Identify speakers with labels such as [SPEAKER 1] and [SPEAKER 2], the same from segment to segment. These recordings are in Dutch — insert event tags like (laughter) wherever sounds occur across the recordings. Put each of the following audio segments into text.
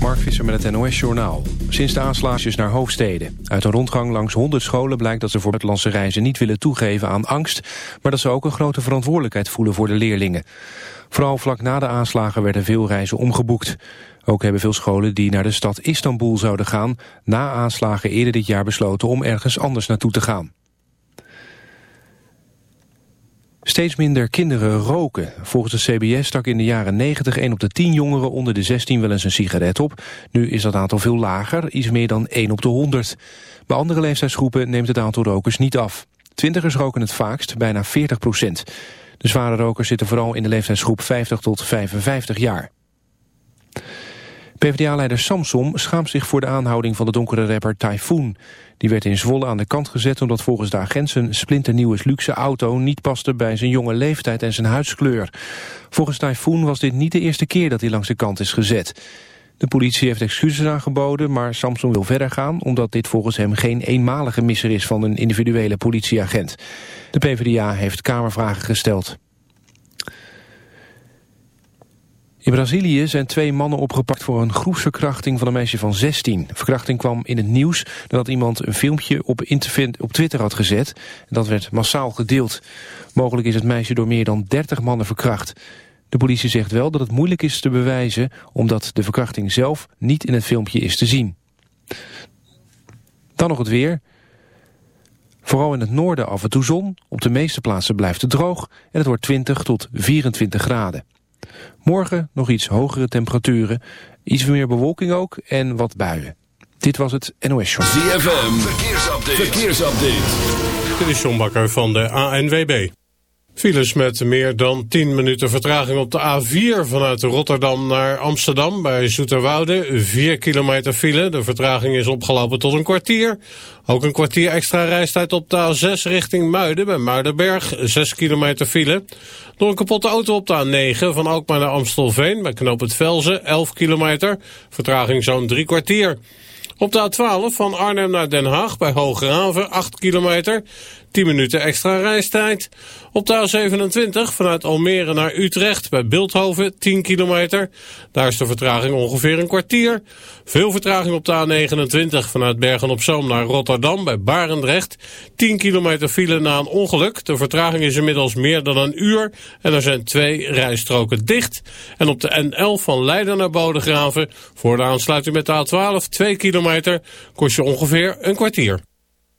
[SPEAKER 1] Mark Visser met het NOS-journaal. Sinds de aanslagen naar hoofdsteden. Uit een rondgang langs 100 scholen blijkt dat ze voor buitenlandse reizen niet willen toegeven aan angst, maar dat ze ook een grote verantwoordelijkheid voelen voor de leerlingen. Vooral vlak na de aanslagen werden veel reizen omgeboekt. Ook hebben veel scholen die naar de stad Istanbul zouden gaan... na aanslagen eerder dit jaar besloten om ergens anders naartoe te gaan. Steeds minder kinderen roken. Volgens de CBS stak in de jaren 90 1 op de 10 jongeren onder de 16 wel eens een sigaret op. Nu is dat aantal veel lager, iets meer dan 1 op de 100. Bij andere leeftijdsgroepen neemt het aantal rokers niet af. Twintigers roken het vaakst, bijna 40 procent. De zware rokers zitten vooral in de leeftijdsgroep 50 tot 55 jaar. PvdA-leider Samsom schaamt zich voor de aanhouding van de donkere rapper Typhoon. Die werd in Zwolle aan de kant gezet omdat volgens de agent zijn splinternieuwe luxe auto niet paste bij zijn jonge leeftijd en zijn huidskleur. Volgens Typhoon was dit niet de eerste keer dat hij langs de kant is gezet. De politie heeft excuses aangeboden, maar Samson wil verder gaan... omdat dit volgens hem geen eenmalige misser is van een individuele politieagent. De PvdA heeft kamervragen gesteld. In Brazilië zijn twee mannen opgepakt voor een groepsverkrachting van een meisje van 16. verkrachting kwam in het nieuws nadat iemand een filmpje op, op Twitter had gezet. Dat werd massaal gedeeld. Mogelijk is het meisje door meer dan 30 mannen verkracht. De politie zegt wel dat het moeilijk is te bewijzen... omdat de verkrachting zelf niet in het filmpje is te zien. Dan nog het weer. Vooral in het noorden af en toe zon. Op de meeste plaatsen blijft het droog en het wordt 20 tot 24 graden. Morgen nog iets hogere temperaturen, iets meer bewolking ook en wat buien. Dit was het NOS Show.
[SPEAKER 2] ZFM, verkeersupdate. verkeersupdate.
[SPEAKER 3] Dit is John Bakker van de ANWB. Files met meer dan 10 minuten vertraging op de A4 vanuit Rotterdam naar Amsterdam bij Zoeterwoude. 4 kilometer file, de vertraging is opgelopen tot een kwartier. Ook een kwartier extra reistijd op de A6 richting Muiden bij Muidenberg. 6 kilometer file. Door een kapotte auto op de A9 van Alkmaar naar Amstelveen bij Knoop het Velzen. 11 kilometer, vertraging zo'n drie kwartier. Op de A12 van Arnhem naar Den Haag bij Hooggraven 8 kilometer. 10 minuten extra reistijd. Op de A27 vanuit Almere naar Utrecht bij Beeldhoven 10 kilometer. Daar is de vertraging ongeveer een kwartier. Veel vertraging op de A29 vanuit Bergen-op-Zoom naar Rotterdam bij Barendrecht. 10 kilometer file na een ongeluk. De vertraging is inmiddels meer dan een uur en er zijn twee rijstroken dicht. En op de N11 van Leiden naar Bodegraven voor de aansluiting met de A12 2 kilometer kost je ongeveer een kwartier.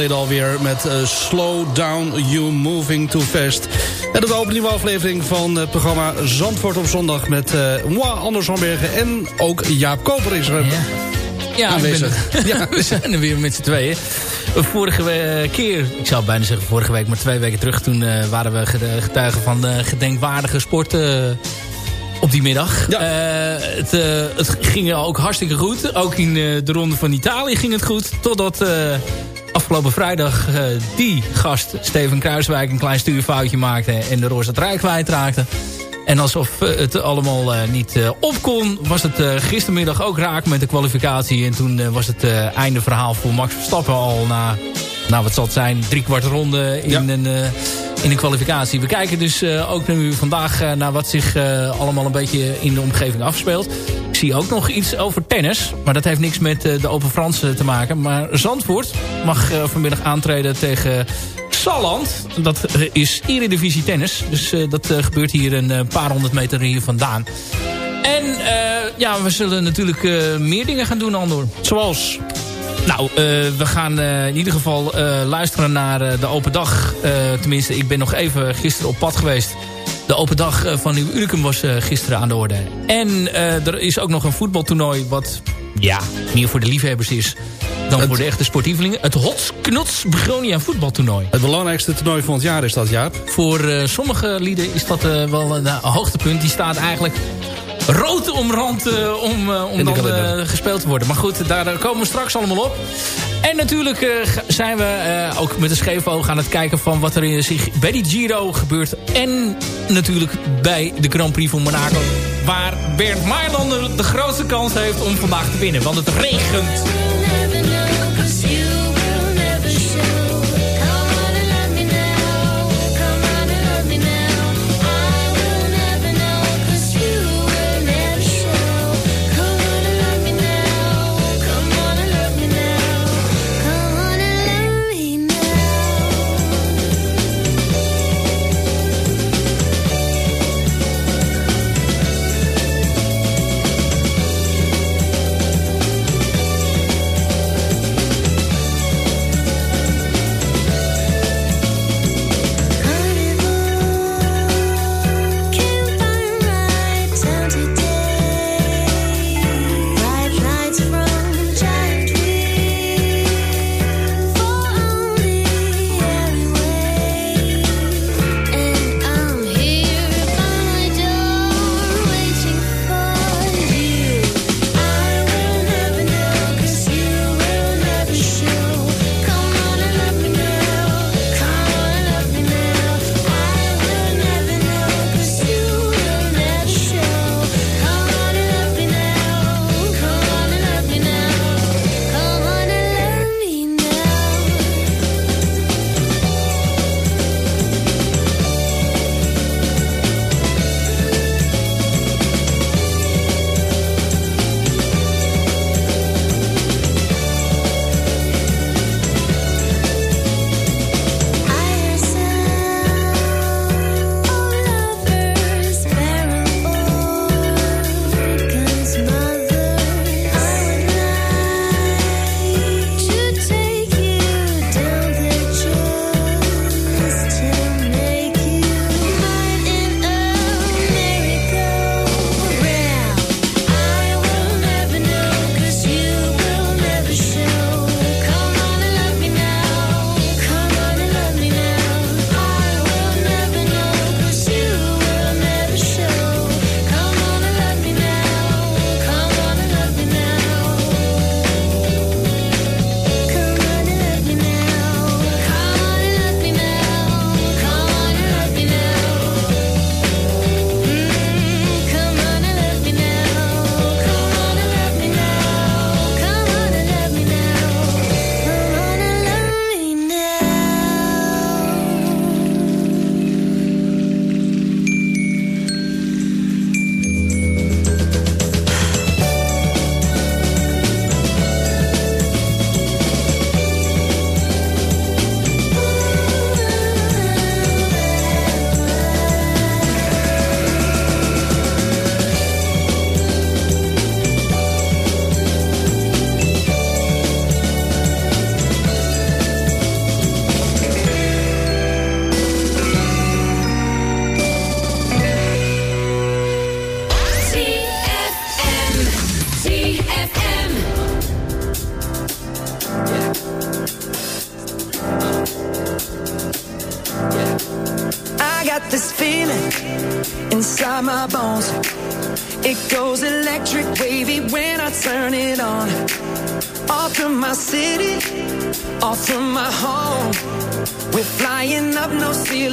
[SPEAKER 4] Geleden alweer met Slow Down You Moving Too Fast. En dat opent nieuwe aflevering van het programma Zandvoort op zondag... met moi, Anders Bergen en ook Jaap Koper is er.
[SPEAKER 5] Ja. Ja, aanwezig. Ben, (laughs) ja, we zijn er weer met z'n tweeën. Vorige keer, ik zou bijna zeggen vorige week, maar twee weken terug... toen uh, waren we getuigen van de gedenkwaardige sport uh, op die middag. Ja. Uh, het, het, ging ook hartstikke goed. Ook in de ronde van Italië ging het goed. Totdat afgelopen vrijdag die gast, Steven Kruiswijk... een klein stuurfoutje maakte en de roze trui kwijtraakte. En alsof het allemaal niet op kon... was het gistermiddag ook raak met de kwalificatie. En toen was het einde verhaal voor Max Verstappen al na... Nou, wat zal het zijn? Drie kwart ronde in, een, in een kwalificatie. We kijken dus ook nu vandaag naar wat zich allemaal een beetje in de omgeving afspeelt. Ik zie ook nog iets over tennis. Maar dat heeft niks met de Open Franse te maken. Maar Zandvoort mag vanmiddag aantreden tegen Salland. Dat is Eredivisie Tennis. Dus dat gebeurt hier een paar honderd meter hier vandaan. En ja, we zullen natuurlijk meer dingen gaan doen, Andor. Zoals... Nou, we gaan in ieder geval luisteren naar de open dag. tenminste, ik ben nog even gisteren op pad geweest. De open dag van Nieuw Unicum was gisteren aan de orde. En er is ook nog een voetbaltoernooi wat ja, meer voor de liefhebbers is dan het, voor de echte sportievelingen. Het Hotsknots Begonia voetbaltoernooi.
[SPEAKER 4] Het belangrijkste toernooi van het jaar is dat, Jaap.
[SPEAKER 5] Voor uh, sommige lieden is dat uh, wel een uh, hoogtepunt. Die staat eigenlijk rood omrand uh, om, uh, om dan uh, gespeeld te worden. Maar goed, daar komen we straks allemaal op. En natuurlijk zijn we ook met een scheef oog aan het kijken van wat er in zich bij die Giro gebeurt. En natuurlijk bij de Grand Prix van Monaco. Waar Bernd Maarlander de grootste kans heeft om vandaag te winnen. Want het regent.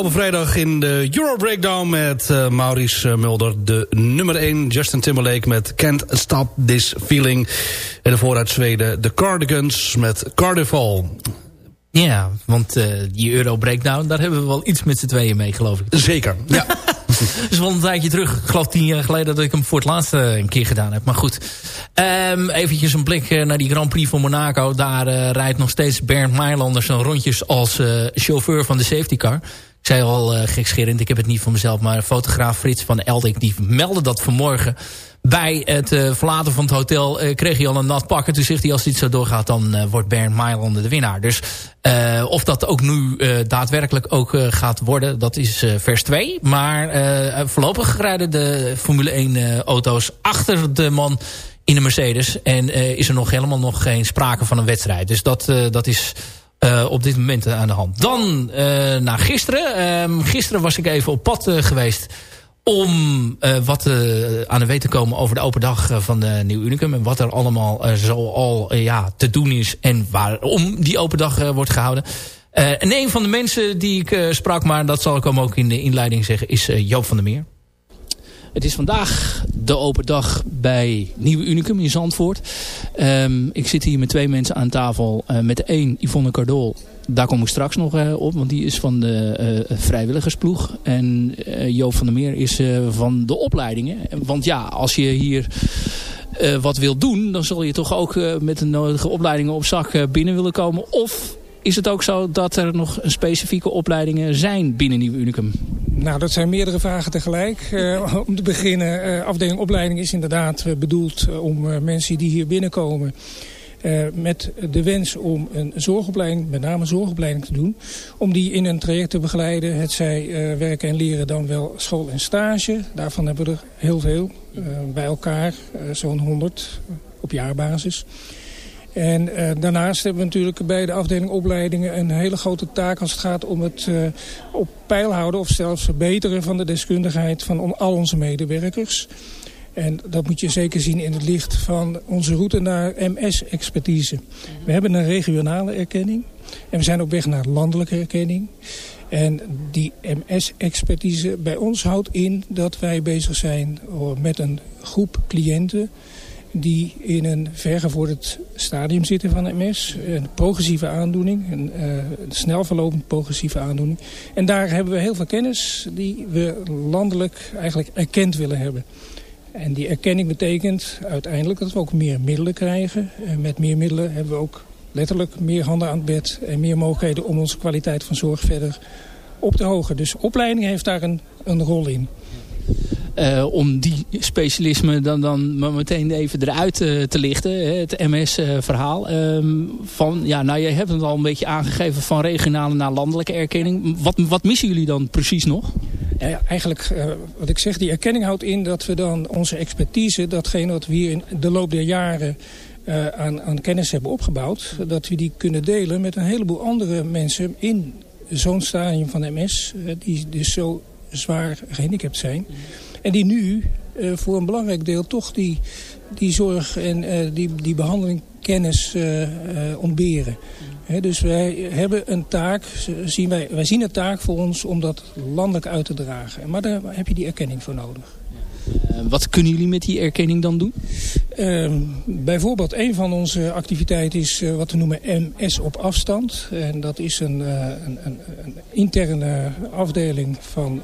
[SPEAKER 4] Afgelopen vrijdag in de Euro Breakdown met uh, Maurice Mulder. De nummer 1, Justin Timberlake met Can't Stop This Feeling. En daarvoor uit Zweden de Cardigans met Carnival.
[SPEAKER 5] Ja, want uh, die Euro Breakdown, daar hebben we wel iets met z'n tweeën mee, geloof ik.
[SPEAKER 4] Zeker, (laughs) ja.
[SPEAKER 5] Is wel een tijdje terug. Ik geloof tien jaar geleden dat ik hem voor het laatst uh, een keer gedaan heb. Maar goed, um, eventjes een blik naar die Grand Prix van Monaco. Daar uh, rijdt nog steeds Bernd Meilander zijn rondjes als chauffeur van de safety car. Ik zei al uh, gekscherend, ik heb het niet van mezelf... maar fotograaf Frits van Eldik die meldde dat vanmorgen... bij het uh, verlaten van het hotel uh, kreeg hij al een nat pak. En toen zegt hij, als dit zo doorgaat... dan wordt Bernd Meilander de winnaar. Dus of dat ook nu daadwerkelijk ook gaat worden... dat is vers 2. Maar voorlopig rijden de Formule 1 uh, auto's achter de man in de Mercedes. En is er nog helemaal nog geen sprake van een wedstrijd. Dus dat, dat is... Uh, op dit moment aan de hand. Dan uh, naar gisteren. Uh, gisteren was ik even op pad uh, geweest om wat aan de weet te komen over de open dag van de Nieuw Unicum. En wat er allemaal zo al ja, te doen is en waarom die open dag wordt gehouden. en een van de mensen die ik sprak, maar dat zal ik hem ook in de inleiding zeggen, is Joop van der Meer. Het is vandaag de open dag bij Nieuwe Unicum in Zandvoort. Ehm, ik zit hier met twee mensen aan tafel. Uh, met een, Yvonne Cardol. Daar kom ik straks nog uh, op, want die is van de uh, vrijwilligersploeg. En Joop van der Meer is van de opleidingen. Want ja, als je hier wat wilt doen... dan zul je toch ook met de nodige opleidingen op zak binnen willen komen. Of is het ook zo dat er nog specifieke opleidingen zijn binnen Nieuw Unicum?
[SPEAKER 6] Nou, dat zijn meerdere vragen tegelijk. Uh, (laughs) om te beginnen, uh, afdeling opleiding is inderdaad uh, bedoeld om mensen die hier binnenkomen... met de wens om een zorgopleiding, met name zorgopleiding te doen... om die in een traject te begeleiden. Het zij werken en leren dan wel school en stage. Daarvan hebben we er heel veel. bij elkaar zo'n 100 op jaarbasis. En uh, daarnaast hebben we natuurlijk bij de afdeling opleidingen een hele grote taak als het gaat om het uh, op peil houden of zelfs verbeteren van de deskundigheid van al onze medewerkers. En dat moet je zeker zien in het licht van onze route naar MS-expertise. We hebben een regionale erkenning en we zijn op weg naar landelijke erkenning. En die MS-expertise bij ons houdt in dat wij bezig zijn met een groep cliënten die in een vergevorderd stadium zitten van MS. Een progressieve aandoening, een, uh, een snel verlopend progressieve aandoening. En daar hebben we heel veel kennis die we landelijk eigenlijk erkend willen hebben. En die erkenning betekent uiteindelijk dat we ook meer middelen krijgen. En met meer middelen hebben we ook letterlijk meer handen aan het bed... en meer mogelijkheden om onze kwaliteit van zorg verder op te hogen. Dus opleiding heeft daar een, een rol in.
[SPEAKER 5] Uh, om die specialisme dan, dan meteen even eruit uh, te lichten. Het MS-verhaal. Uh, ehm, van ja, nou, je hebt het al een beetje aangegeven van regionale naar landelijke erkenning. Wat, wat missen jullie dan precies nog?
[SPEAKER 6] Ja, eigenlijk, wat ik zeg, die erkenning houdt in dat we dan onze expertise, datgene wat we hier in de loop der jaren aan, aan kennis hebben opgebouwd, dat we die kunnen delen met een heleboel andere mensen in zo'n stadium van MS, die dus zo zwaar gehandicapt zijn. En die nu uh, voor een belangrijk deel toch die, die zorg en uh, die, die behandeling kennis uh, ontberen. He, dus wij hebben een taak, zien wij, wij zien een taak voor ons om dat landelijk uit te dragen. Maar daar heb je die erkenning voor nodig.
[SPEAKER 5] wat kunnen jullie met die erkenning dan doen?
[SPEAKER 6] Ehm, bijvoorbeeld een van onze activiteiten is wat we noemen MS op afstand. En dat is een, een, een, een interne afdeling van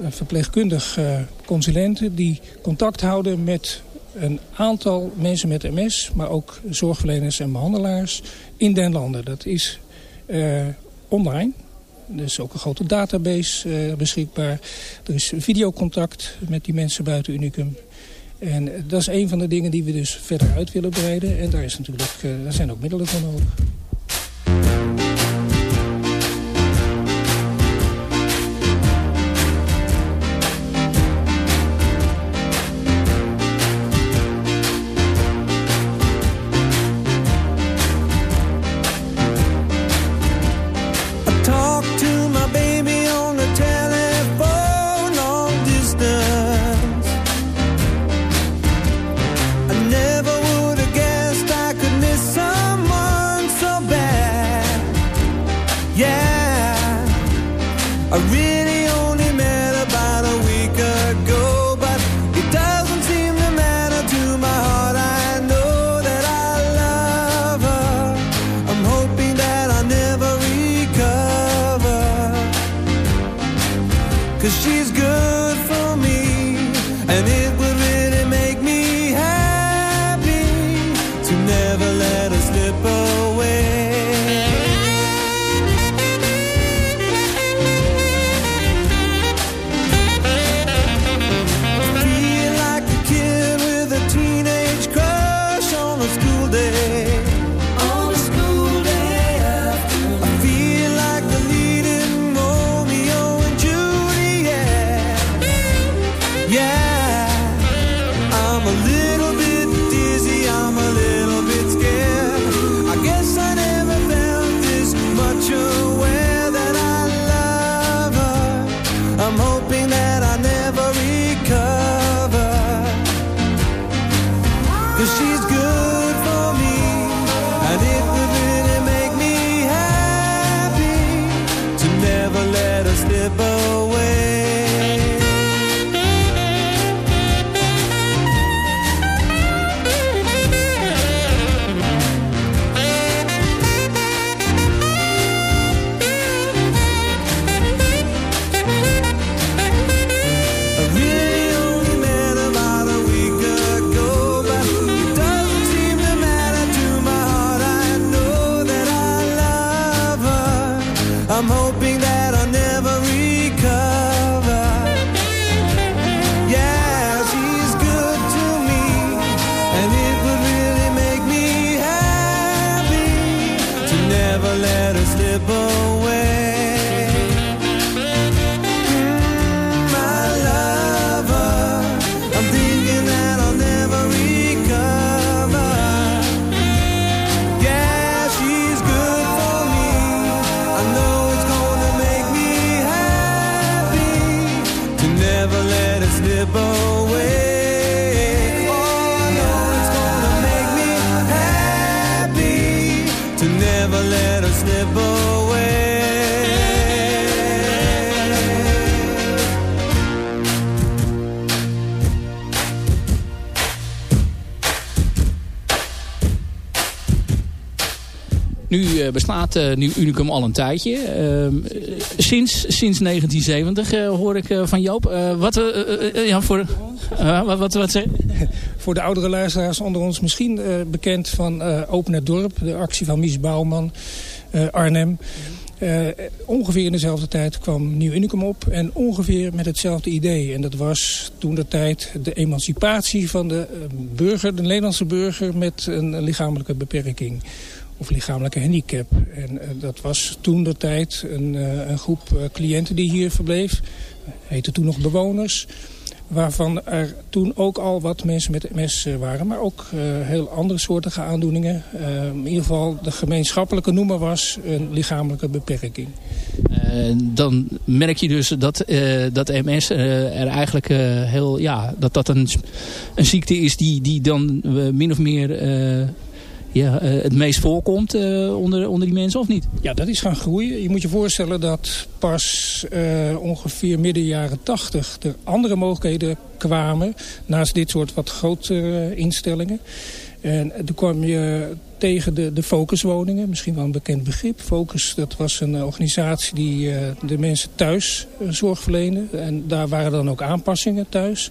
[SPEAKER 6] verpleegkundig uh, consulenten die contact houden met een aantal mensen met MS, maar ook zorgverleners en behandelaars in den landen. Dat is uh, online. Er is ook een grote database beschikbaar. Er is videocontact met die mensen buiten Unicum. En dat is een van de dingen die we dus verder uit willen breiden. En daar, is natuurlijk, daar zijn ook middelen voor nodig.
[SPEAKER 7] never let us slip away.
[SPEAKER 5] Eh, bestaat uh, nu Unicum al een tijdje. Uh, sinds, sinds 1970 uh, hoor ik van Joop. wat, ja, voor, wat, wat, wat (laughs)
[SPEAKER 6] Voor de oudere luisteraars onder ons misschien bekend van Open het Dorp. De actie van Mies Bouwman, Arnhem. ongeveer in dezelfde tijd kwam Nieuw Unicum op. En ongeveer met hetzelfde idee. En dat was toen de tijd de emancipatie van de burger, de Nederlandse burger met een lichamelijke beperking of lichamelijke handicap. En uh, dat was toen de tijd een, uh, een groep uh, cliënten die hier verbleef. Heette toen nog bewoners. Waarvan er toen ook al wat mensen met MS waren. Maar ook heel andere soortige aandoeningen. in ieder geval de gemeenschappelijke noemer was een lichamelijke beperking.
[SPEAKER 5] dan merk je dus dat, dat MS er eigenlijk heel... Ja, dat dat een, een ziekte is die, die dan min of meer ja, uh, het meest voorkomt uh, onder, onder die mensen of niet?
[SPEAKER 6] Ja, dat is gaan groeien. Je moet je voorstellen dat pas uh, ongeveer midden jaren tachtig er andere mogelijkheden kwamen. Naast dit soort wat grotere instellingen. En toen kwam je tegen de, de focuswoningen, misschien wel een bekend begrip. Focus, dat was een organisatie die de mensen thuis zorg verleende. En daar waren dan ook aanpassingen thuis.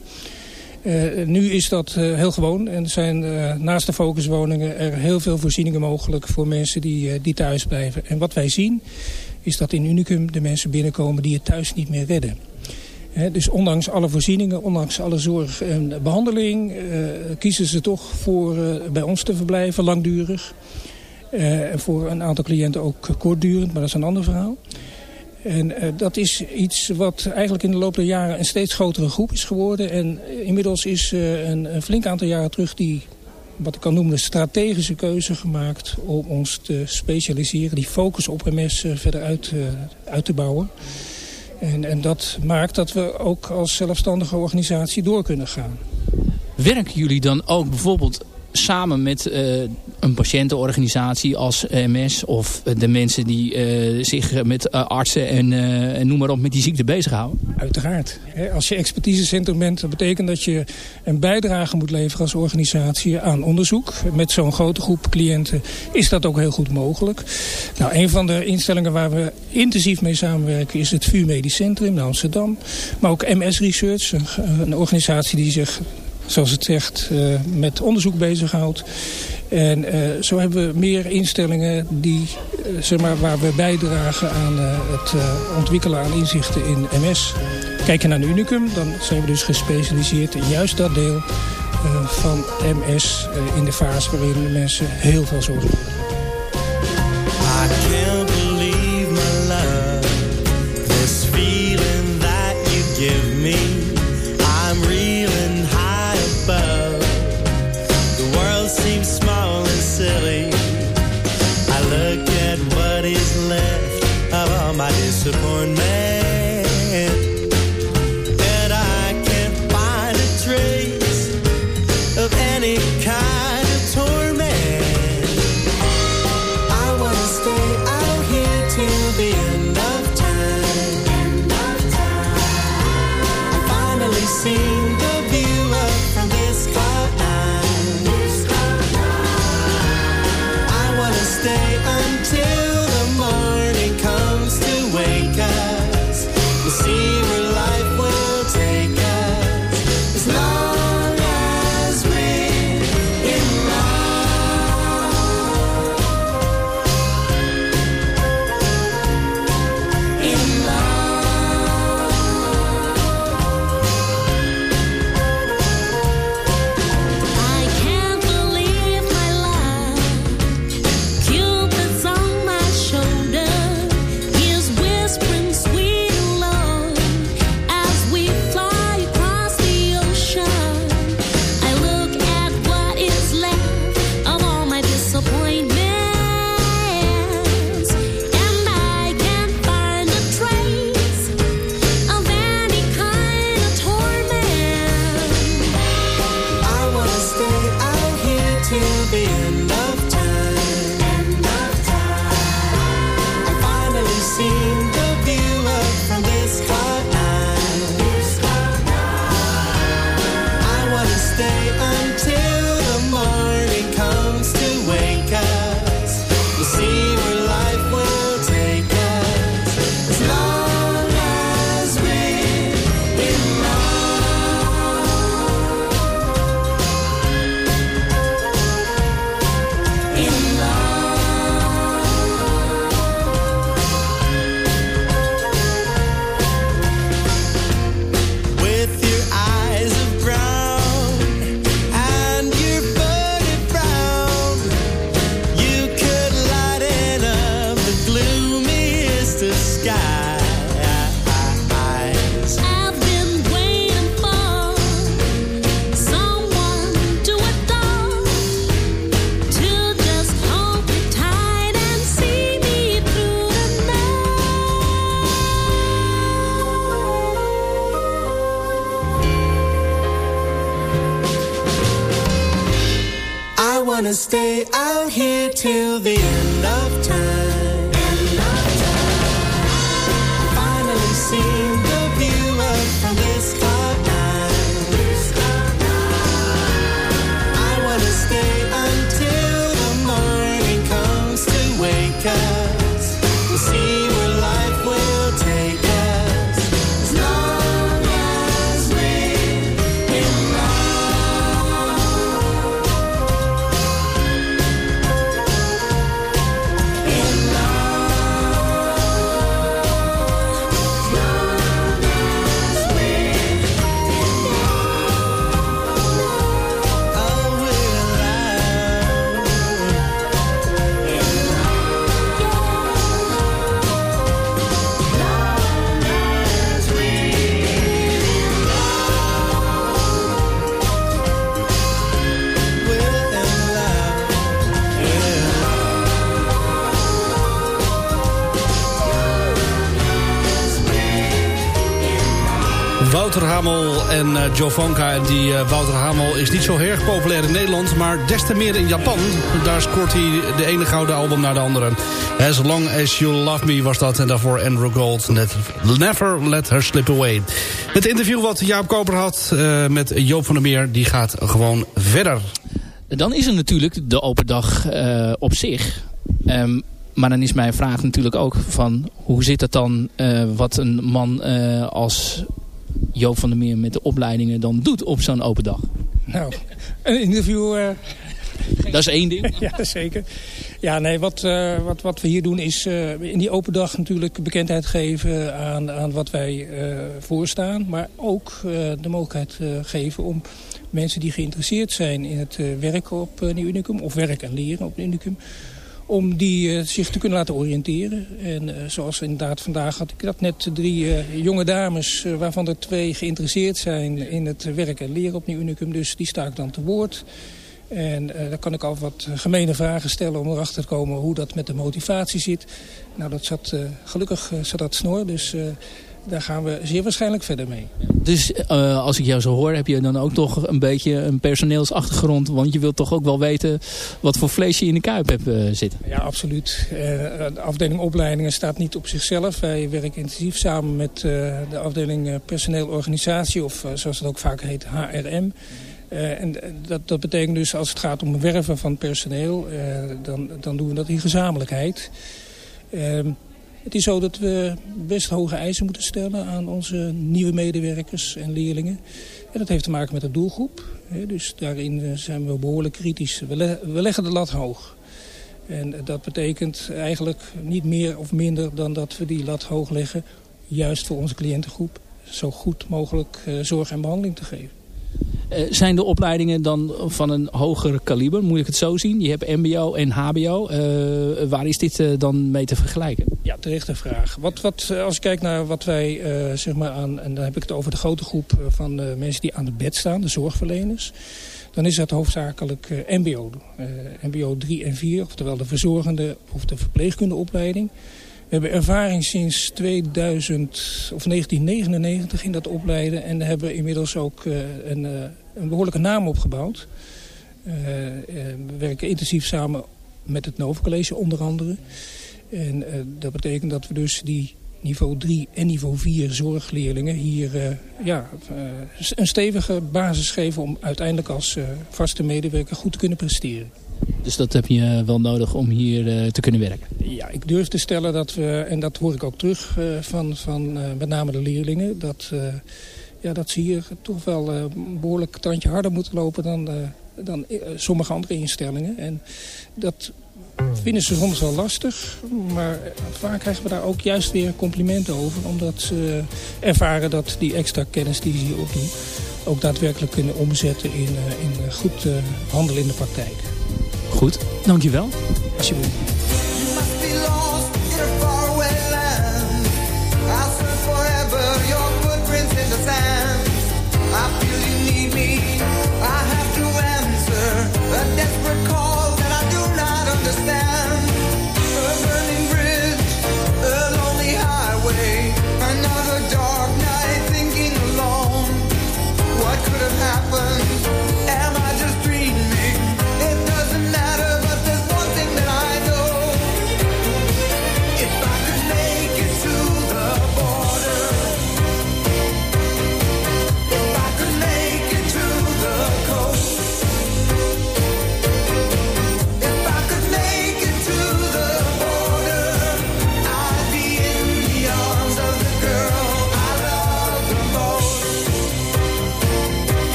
[SPEAKER 6] Uh, nu is dat uh, heel gewoon en zijn uh, naast de focuswoningen er heel veel voorzieningen mogelijk voor mensen die, die thuis blijven. En wat wij zien is dat in Unicum de mensen binnenkomen die het thuis niet meer redden. dus ondanks alle voorzieningen, ondanks alle zorg en behandeling... kiezen ze toch voor bij ons te verblijven, langdurig. en voor een aantal cliënten ook kortdurend, maar dat is een ander verhaal. En uh, dat is iets wat eigenlijk in de loop der jaren een steeds grotere groep is geworden. En inmiddels is uh, een, flink aantal jaren terug die, wat ik kan noemen, de strategische keuze gemaakt om ons te specialiseren. Die focus op MS verder uit, uit te bouwen. En, en dat maakt dat we ook als zelfstandige organisatie door kunnen gaan.
[SPEAKER 5] Werken jullie dan ook bijvoorbeeld samen met uh, een patiëntenorganisatie als MS... of de mensen die uh, zich met uh, artsen en, noem maar op met die ziekte bezighouden?
[SPEAKER 6] Uiteraard. Als je expertisecentrum bent, dat betekent dat je een bijdrage moet leveren als organisatie aan onderzoek. Met zo'n grote groep cliënten is dat ook heel goed mogelijk. Nou, een van de instellingen waar we intensief mee samenwerken is het VU Medisch Centrum in Amsterdam. Maar ook MS Research, een organisatie die zich zoals het zegt, uh, met onderzoek bezighoudt. En uh, zo hebben we meer instellingen die, uh, zeg maar, waar we bijdragen aan het ontwikkelen aan inzichten in MS. Kijk je naar de Unicum, dan zijn we dus gespecialiseerd in juist dat deel van MS in de fase waarin mensen heel veel zorgen hebben.
[SPEAKER 4] Wouter Hamel en eh, Joe Vanka. En die eh, Wouter Hamel is niet zo heel erg populair in Nederland... maar des te meer in Japan. Daar scoort hij de ene gouden album naar de andere. As Long As You Love Me was dat. En daarvoor Andrew Gold. Net, Never Let Her Slip Away. Het interview wat Jaap Koper had eh, met Joop van der Meer... die gaat gewoon verder.
[SPEAKER 5] Dan is er natuurlijk de open dag eh, op zich. Ehm, maar dan is mijn vraag natuurlijk ook van... hoe zit het dan eh, wat een man eh, als Joop van der Meer met de opleidingen dan doet op zo'n open dag?
[SPEAKER 6] Nou, een interview... eh, (laughs)
[SPEAKER 5] Dat is één ding. (laughs)
[SPEAKER 6] ja, zeker. Ja, nee, wat, eh, wat, wat we hier doen is eh, in die open dag natuurlijk bekendheid geven aan, aan wat wij voorstaan. Maar ook de mogelijkheid geven om mensen die geïnteresseerd zijn in het werken op uh, Nieuw Unicum... of werken en leren op Nieuw Unicum... om die eh, zich te kunnen laten oriënteren. En eh, zoals inderdaad vandaag had ik dat net drie eh, jonge dames... waarvan er twee geïnteresseerd zijn in het werken en leren op Nieuw Unicum. Dus die sta ik dan te woord... En eh, dan kan ik al wat gemene vragen stellen om erachter te komen hoe dat met de motivatie zit. Nou, dat zat, gelukkig zat dat snor, dus daar gaan we zeer waarschijnlijk verder mee.
[SPEAKER 5] Dus eh, als ik jou zo hoor, heb je dan ook toch een beetje een personeelsachtergrond. Want je wilt toch ook wel weten wat voor vlees je in de kuip hebt eh, zitten.
[SPEAKER 6] Ja, absoluut. Eh, de afdeling opleidingen staat niet op zichzelf. Wij werken intensief samen met de afdeling personeelorganisatie, of zoals het ook vaak heet, HRM. En dat, dat betekent dus als het gaat om werven van personeel, dan, dan doen we dat in gezamenlijkheid. Ehm, het is zo dat we best hoge eisen moeten stellen aan onze nieuwe medewerkers en leerlingen. En dat heeft te maken met de doelgroep. dus daarin eh, zijn we behoorlijk kritisch. We leggen de lat hoog. En dat betekent eigenlijk niet meer of minder dan dat we die lat hoog leggen... juist voor onze cliëntengroep zo goed mogelijk eh, zorg en behandeling te geven.
[SPEAKER 5] Eh, zijn de opleidingen dan van een hoger kaliber? Moet ik het zo zien? Je hebt mbo en hbo. Eh, waar is dit eh, dan mee te vergelijken?
[SPEAKER 6] Ja, terechte vraag. Wat, wat, als je kijkt naar wat wij zeg maar aan, en dan heb ik het over de grote groep van mensen die aan het bed staan, de zorgverleners. Dan is dat hoofdzakelijk mbo. mbo 3 en 4, oftewel de verzorgende of de verpleegkundeopleiding. We hebben ervaring sinds 2000 of 1999 in dat opleiden. En hebben inmiddels ook eh, een, eh, een behoorlijke naam opgebouwd. Eh, we werken intensief samen met het Nova College onder andere. En dat betekent dat we dus die niveau 3 en niveau 4 zorgleerlingen hier ja, een stevige basis geven om uiteindelijk als eh, vaste medewerker goed te kunnen presteren.
[SPEAKER 5] Dus dat heb je wel nodig om hier eh, te kunnen werken.
[SPEAKER 6] Ja, ik durf te stellen dat we, en dat hoor ik ook terug eh, van, van eh, met name de leerlingen, dat, ja, dat ze hier toch wel een behoorlijk tandje harder moeten lopen dan, dan sommige andere instellingen. En dat vinden ze soms wel lastig, maar vaak krijgen we daar ook juist weer complimenten over, omdat ze ervaren dat die extra kennis die ze hier opdoen ook daadwerkelijk kunnen omzetten in, in goed handelen in de praktijk.
[SPEAKER 5] Goed, dankjewel.
[SPEAKER 6] Alsjeblieft.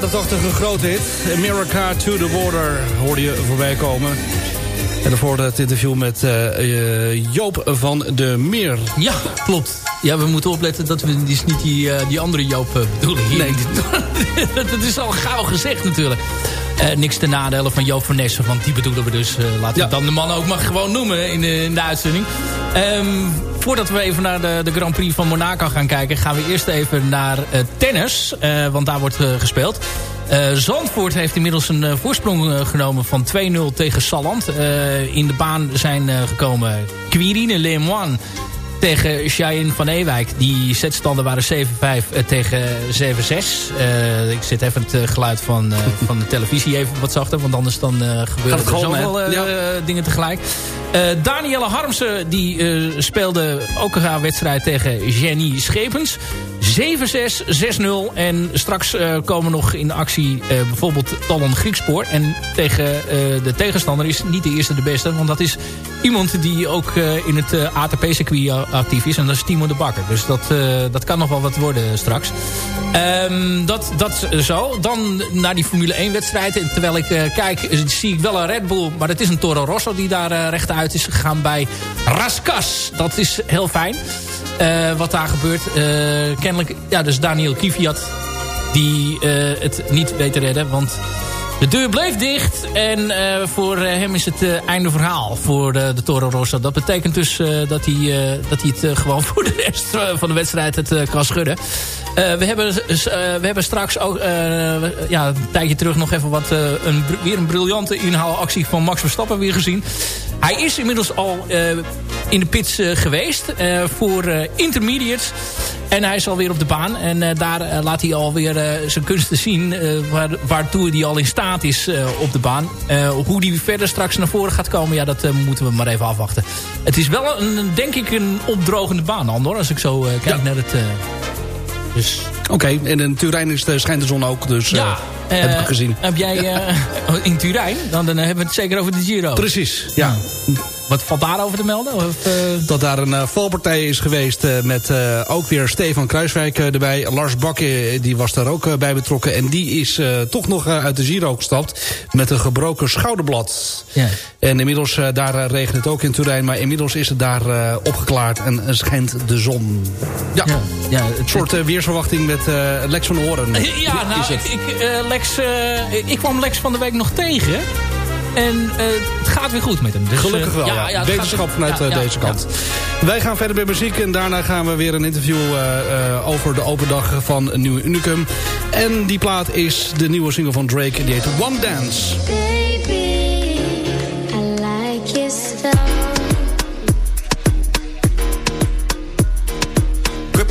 [SPEAKER 4] Jaren 80 een groot hit. America to the Border hoorde je voorbij komen. En daarvoor het interview met uh, Joop van de Meer.
[SPEAKER 5] Ja, klopt. Ja, we moeten opletten dat we dus niet die, uh, die andere Joop uh, bedoelen. Hier. Nee, (laughs) dat is al gauw gezegd natuurlijk. niks te nadelen van Joop van Nessen, want die bedoelen we dus. laten we ja. dan de man ook maar gewoon noemen in de, in de uitzending. Um, voordat we even naar de, de Grand Prix van Monaco gaan kijken... gaan we eerst even naar tennis, want daar wordt gespeeld. Uh, Zandvoort heeft inmiddels een uh, voorsprong uh, genomen van 2-0 tegen Salland. in de baan zijn gekomen Quirine Lemoine tegen Cheyenne van Ewijk. Die setstanden waren 7-5 tegen 7-6. ik zet even het geluid van, van de televisie even wat zachter. Want anders dan gebeuren er zoveel ja. dingen tegelijk. Danielle Harmsen die speelde ook een wedstrijd tegen Jenny Schepens. 7-6, 6-0. En straks uh, komen nog in actie bijvoorbeeld Talon Griekspoor. En tegen de tegenstander is niet de eerste de beste. Want dat is iemand die ook in het ATP-circuit actief is. En dat is Timo de Bakker. Dus dat, dat kan nog wel wat worden straks. Um, dat, dat zo. Dan naar die Formule 1 wedstrijd. Terwijl ik kijk zie ik wel een Red Bull. Maar het is een Toro Rosso die daar rechtuit is gegaan bij Raskas. Dat is heel fijn. Uh, wat daar gebeurt. Uh, kennelijk, ja, dus Daniel Kiviat die uh, het niet weet te redden. Want de deur bleef dicht. En voor hem is het einde verhaal voor de Toro Rosso. Dat betekent dus dat hij, dat hij het gewoon (laughs) voor de rest van de wedstrijd het kan schudden. We, hebben, we hebben straks ook ja, een tijdje terug nog even wat, een, weer een briljante inhaalactie van Max Verstappen weer gezien. Hij is inmiddels al in de pits geweest voor intermediates. En hij is alweer op de baan. En daar laat hij alweer zijn kunsten zien. waar, waartoe hij al in staat is op de baan. hoe die verder straks naar voren gaat komen. Ja, dat moeten we maar even afwachten. Het is wel een, denk ik een opdrogende baan, Andor. Als ik zo kijk ja. naar het...
[SPEAKER 4] dus... Oké, okay, en in Turijn is de, schijnt de zon ook. Dus, ja. heb ik gezien.
[SPEAKER 5] Heb jij in Turijn? Dan, dan hebben we het zeker over de Giro.
[SPEAKER 4] Precies, ja.
[SPEAKER 5] Wat valt daarover te melden? Of, uh...
[SPEAKER 4] Dat daar een uh, valpartij is geweest uh, met ook weer Stefan Kruiswijk erbij. Lars Bakke die was daar ook bij betrokken. En die is toch nog uit de Giro gestapt met een gebroken schouderblad. Ja. En inmiddels, daar regent het ook in Turijn. Maar inmiddels is het daar opgeklaard en schijnt de zon. Ja, ja, ja een soort weersverwachting met Lex van Horen.
[SPEAKER 5] Ja, nou, ik, ik, Lex, ik kwam Lex van de week nog tegen... En uh, het gaat weer goed met hem.
[SPEAKER 4] Dus, Gelukkig wel, ja. ja Wetenschap vanuit ja, deze kant. Wij gaan verder met muziek en daarna gaan we weer een interview over de open dag van Nieuwe Unicum. En die plaat is de nieuwe single van Drake, die heet One Dance.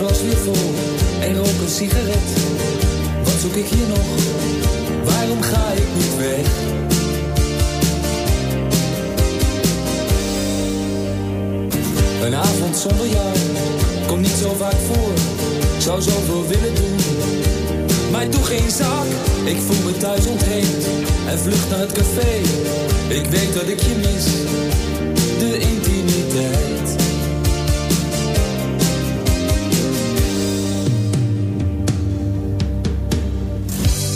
[SPEAKER 8] Glas weer vol en rook een sigaret. Wat zoek ik hier nog? Waarom ga ik niet weg? Een avond zonder jou komt niet zo vaak voor. Ik zou zoveel willen doen, maar doe geen zak. Ik voel me thuis ontheemd en vlucht naar het café. Ik weet dat ik je mis, de intimiteit.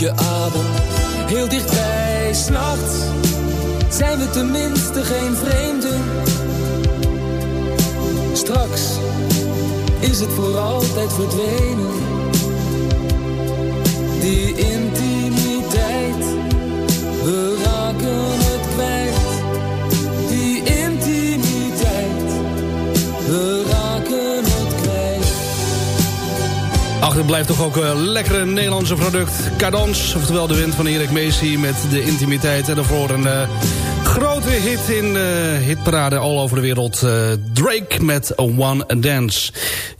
[SPEAKER 8] je adem, heel dichtbij. S'nachts zijn we tenminste geen vreemden. Straks is het voor altijd verdwenen. Die
[SPEAKER 4] Ach, het blijft toch ook een lekkere Nederlandse product. Cadans, oftewel de wind van Erik Macy met de intimiteit. En daarvoor een eh, grote hit in de hitparade all over de wereld. eh, Drake met A One Dance.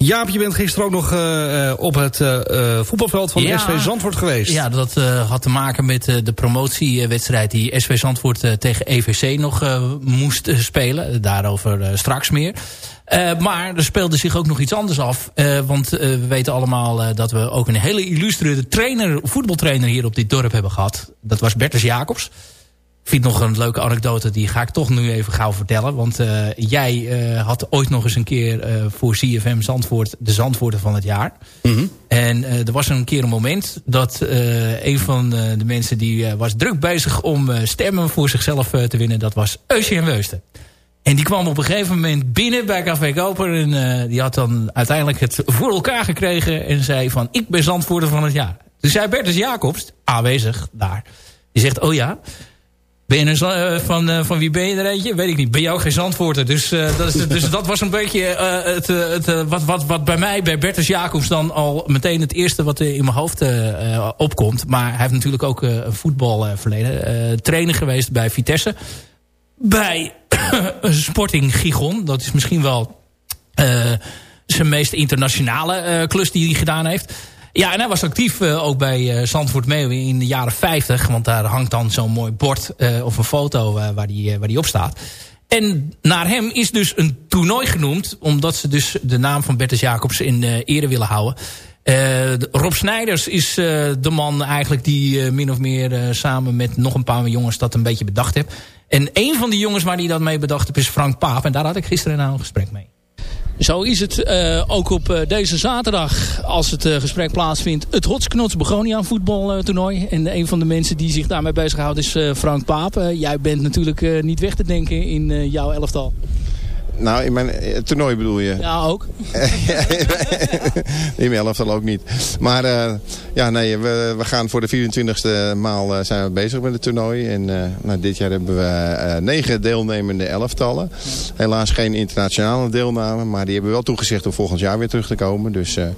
[SPEAKER 4] Jaap, je bent gisteren ook nog eh, eh, op het eh, voetbalveld van
[SPEAKER 5] Ja.
[SPEAKER 4] SV Zandvoort geweest.
[SPEAKER 5] Ja, dat had te maken met de promotiewedstrijd die SV Zandvoort tegen EVC nog moest spelen. Daarover straks meer. Maar er speelde zich ook nog iets anders af. Want we weten allemaal dat we ook een hele illustere trainer, voetbaltrainer hier op dit dorp hebben gehad. Dat was Bertus Jacobs. Ik vind nog een leuke anekdote, die ga ik toch nu even gauw vertellen. Want eh, jij eh, had ooit nog eens een keer eh, voor CFM Zandvoort de Zandvoorten van het jaar. En eh, er was een keer een moment dat een van de mensen die was druk bezig om stemmen voor zichzelf te winnen. Dat was Eusje Weusten. En die kwam op een gegeven moment binnen bij Café Koper. En die had dan uiteindelijk het voor elkaar gekregen. En zei van, ik ben Zandvoorter van het jaar. Dus zei Bertus Jacobs, aanwezig daar. Die zegt, oh ja, ben je een, eh, van, eh, van wie ben je er eentje? Weet ik niet. Ben je ook geen Zandvoorter? Dus, eh, dat, is, dus dat was een beetje het, het, wat, wat, wat bij mij, bij Bertus Jacobs... dan al meteen het eerste wat in mijn hoofd opkomt. Maar hij heeft natuurlijk ook een voetbalverleden. trainer geweest bij Vitesse. Bij (coughs) Sporting Gijon. Dat is misschien wel zijn meest internationale klus die hij gedaan heeft. Ja, en hij was actief uh, ook bij uh, Zandvoort Meeuwen in de jaren 50. Want daar hangt dan zo'n mooi bord uh, of een foto waar die, waar die op staat. En naar hem is dus een toernooi genoemd. Omdat ze dus de naam van Bertus Jacobs in ere willen houden. Rob Snijders is de man eigenlijk die min of meer samen met nog een paar jongens dat een beetje bedacht heeft. En een van die jongens waar hij dat mee bedacht heeft is Frank Paap. En daar had ik gisteren nou een gesprek mee.
[SPEAKER 9] Zo is het uh, ook op uh, deze zaterdag, als het uh, gesprek plaatsvindt, het Hotsknots Begonia voetbaltoernooi. En een van de mensen die zich daarmee bezighoudt is Frank Paap. jij bent natuurlijk niet weg te denken in jouw elftal.
[SPEAKER 10] Nou, in mijn eh, toernooi bedoel je?
[SPEAKER 9] Ja, ook. (laughs)
[SPEAKER 10] in mijn elftal ook niet. Maar uh, ja, nee, we, we gaan voor de 24e maal uh, zijn we bezig met het toernooi. En uh, nou, dit jaar hebben we negen deelnemende elftallen. Helaas geen internationale deelname, maar die hebben wel toegezegd om volgend jaar weer terug te komen. Dus, en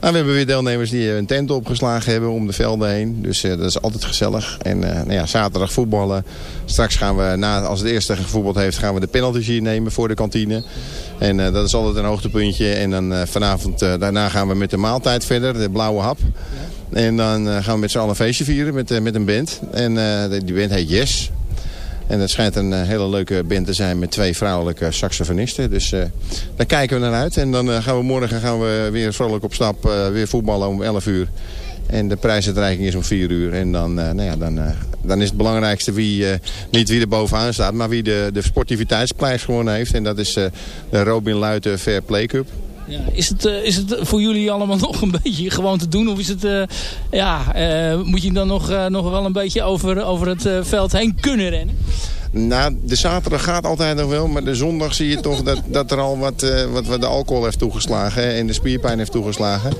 [SPEAKER 10] we hebben weer deelnemers die een tent opgeslagen hebben om de velden heen. Dus dat is altijd gezellig. En nou ja, zaterdag voetballen. Straks gaan we, na, als het eerste gevoetbald heeft, gaan we de hier nemen voor de kantine. En uh, dat is altijd een hoogtepuntje. En dan uh, vanavond, uh, daarna gaan we met de maaltijd verder, de blauwe hap. Ja. En dan gaan we met z'n allen een feestje vieren met, met een band. En die band heet Yes. En dat schijnt een hele leuke band te zijn met twee vrouwelijke saxofonisten. Dus daar kijken we naar uit. En dan gaan we morgen gaan we weer vrolijk op stap, weer voetballen om 11 uur. En de prijsuitreiking is om 4 uur. En dan, nou ja, dan dan is het belangrijkste wie, uh, niet wie er bovenaan staat, maar wie de, de sportiviteitsprijs gewonnen heeft. En dat is de Robin Luiten Fair Play Cup.
[SPEAKER 9] Ja, is, het, is het voor jullie allemaal (laughs) nog een beetje gewoon te doen? Of is het, ja, moet je dan nog, nog wel een beetje over, over het veld heen kunnen rennen?
[SPEAKER 10] Nou, de zaterdag gaat altijd nog wel, maar de zondag zie je toch dat, dat er al wat, uh, wat, de alcohol heeft toegeslagen hè, en de spierpijn heeft toegeslagen.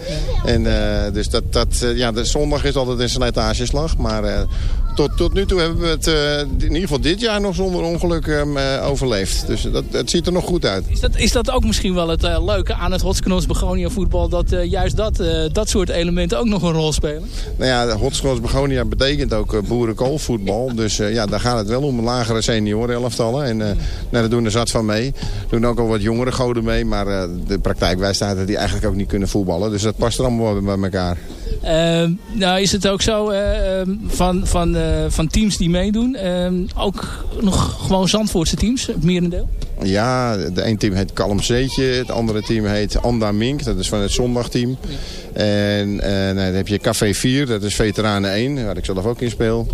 [SPEAKER 10] En uh, dus dat, dat, uh, ja, de zondag is altijd een slijtageslag, maar tot, tot nu toe hebben we het in ieder geval dit jaar nog zonder ongeluk um, overleefd. Dus dat, het ziet er nog goed uit.
[SPEAKER 9] Is dat, is dat ook misschien wel het leuke aan het Hotsknos Begonia voetbal, dat juist dat, dat soort elementen ook nog een rol spelen?
[SPEAKER 10] Nou ja, Begonia betekent ook boerenkoolvoetbal, (laughs) dus ja, daar gaat het wel om lagere senioren elftallen. En uh, nou, daar doen er zat van mee. doen ook al wat jongere goden mee. Maar de praktijk wijst uit dat die eigenlijk ook niet kunnen voetballen. Dus dat past er allemaal bij elkaar.
[SPEAKER 9] Uh, nou is het ook zo uh, van, van, van teams die meedoen. ook nog gewoon Zandvoortse teams, het merendeel?
[SPEAKER 10] Ja, de een team heet Kalm Zeetje. Het andere team heet Anda Mink. Dat is van het zondagteam. En nou, dan heb je Café 4. Dat is Veteranen 1. Waar ik zelf ook in speel.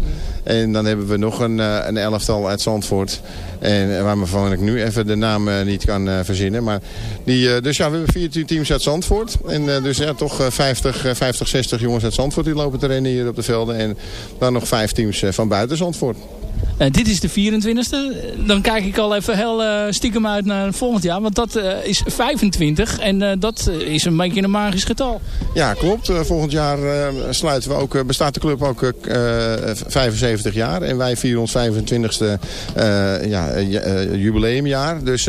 [SPEAKER 10] En dan hebben we nog een, een elftal uit Zandvoort. En waarvan ik nu even de naam niet kan verzinnen. Maar die, dus ja, we hebben 14 teams uit Zandvoort. En dus ja, toch 50, 50, 60 jongens uit Zandvoort die lopen te rennen hier op de velden. En dan nog vijf teams van buiten Zandvoort.
[SPEAKER 9] Uh, dit is de 24e. Dan kijk ik al even heel uh, stiekem uit naar volgend jaar. Want dat uh, is 25. En dat is een beetje een magisch getal.
[SPEAKER 10] Ja, klopt. volgend jaar sluiten we ook, bestaat de club ook 75 jaar. En wij vieren ons 25e ja, jubileumjaar. Dus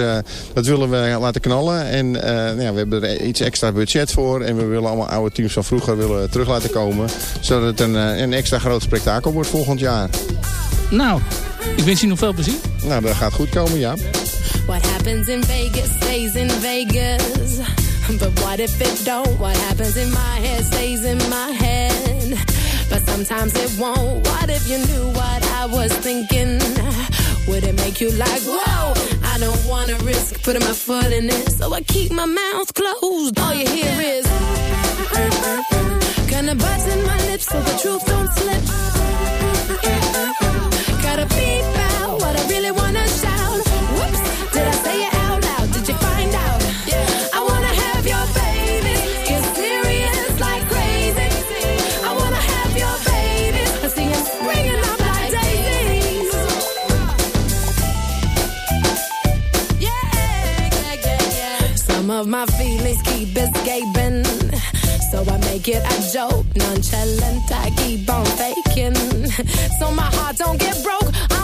[SPEAKER 10] dat willen we laten knallen. En nou ja, we hebben er iets extra budget voor. En we willen allemaal oude teams van vroeger willen terug laten komen. Zodat het een, een extra groot spektakel wordt volgend jaar.
[SPEAKER 9] Nou, ik wens je nog veel plezier.
[SPEAKER 10] Nou, dat gaat goed komen, ja.
[SPEAKER 11] What happens in Vegas stays in Vegas. But what if it don't? What happens in my head stays in my head. But sometimes it won't. What if you knew what I was thinking? Would it make you like, whoa? I don't wanna risk putting my foot in it. So I keep my mouth closed. All you hear is, kinda button my lips so the truth don't slip. gotta beat make it a joke, nonchalant. I keep on faking. So my heart don't get broke. I'm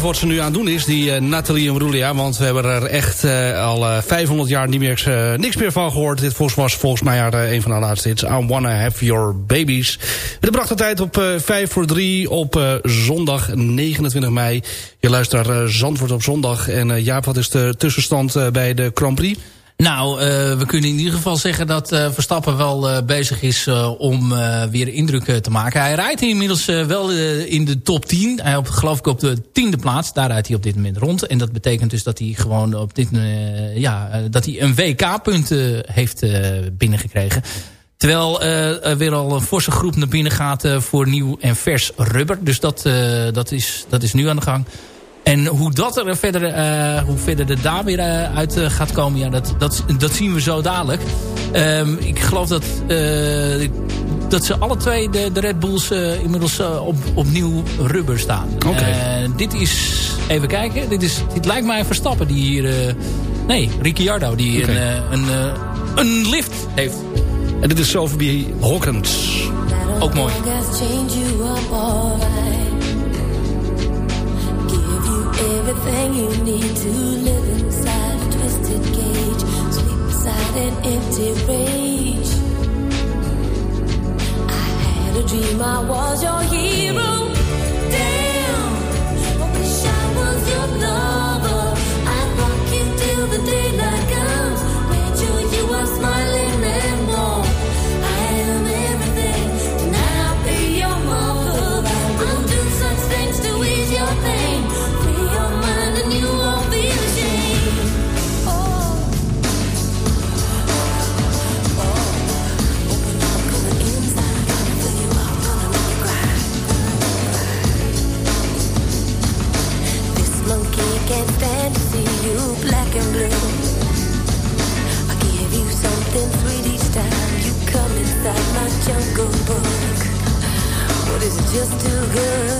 [SPEAKER 4] Wat ze nu aan doen is, die eh, Nathalie en Roulia. Want we hebben er echt eh, al eh, 500 jaar niet meer, eh, niks meer van gehoord. Dit volgens was volgens mij haar, eh, een van haar laatste hits. I Wanna Have Your Babies. De bracht de tijd op eh 5 voor 3 op eh, zondag 29 mei. Je luistert naar eh, Zandvoort op zondag. En eh, Jaap, wat is de tussenstand eh, bij de Grand Prix?
[SPEAKER 5] Nou, eh, we kunnen in ieder geval zeggen dat eh, Verstappen wel eh, bezig is om weer indruk te maken. Hij rijdt inmiddels wel in de top 10. Hij op, geloof ik op de tiende plaats. Daar rijdt hij op dit moment rond. En dat betekent dus dat hij gewoon op dit ja, dat hij een WK-punt heeft binnengekregen. Terwijl er weer al een forse groep naar binnen gaat voor nieuw en vers rubber. Dus dat, dat, is, dat is nu aan de gang. En hoe dat er verder, eh, hoe verder er daar weer eh, uit eh, gaat komen, ja, dat, dat, dat zien we zo dadelijk. Ehm, ik geloof dat, eh, dat ze alle twee, de, de Red Bulls, eh, inmiddels op, opnieuw rubber staan.
[SPEAKER 4] Oké.
[SPEAKER 5] Dit is, even kijken, dit, is, dit lijkt mij Verstappen die hier, eh, nee, Ricciardo, die
[SPEAKER 4] Oké.
[SPEAKER 5] een, eh, een, eh, een lift heeft.
[SPEAKER 4] En dit is Sophie Hawkins.
[SPEAKER 5] Ook mooi.
[SPEAKER 12] Everything you need to live inside a twisted cage. Sweep aside an empty rage. I had a dream I was your hero. Damn, I wish I was your lover. What is it just too good?